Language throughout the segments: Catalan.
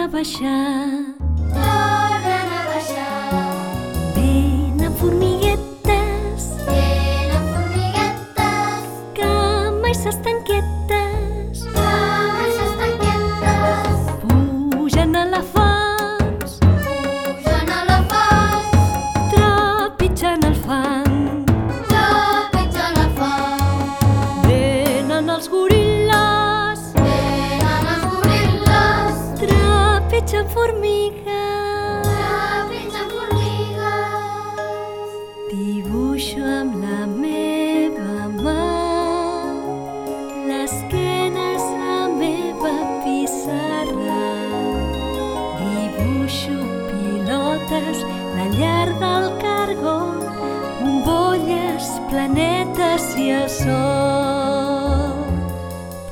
a baixar tornen a baixar. Venen formiguetes Tenen formiguetes, que mai s'estan quietes. Que mai s'estan quietes. Pugen elefants, Pugen elefants, trepitgen el fang. Trepitgen el fang. Venen els goril·les, trepitgen formigues trepitgen formigues. Dibuixo amb la meva mà. L'esquena és la meva pissarra Dibuixo pilotes, la llar del cargol Bombolles, planetes i el sol.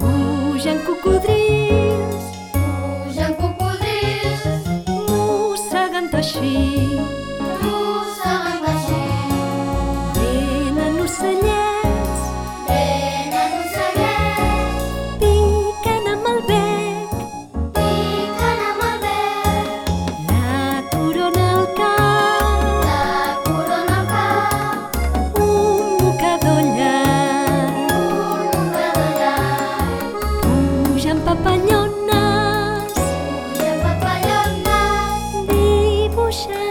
Pugen cocodrils, així mossegant així. Venen ocellets, Venen ocellets, piquen amb el bec piquen amb el bec. La corona al cap, La corona al cap, un mocador llarg. un mocador llarg. Pugen papallones,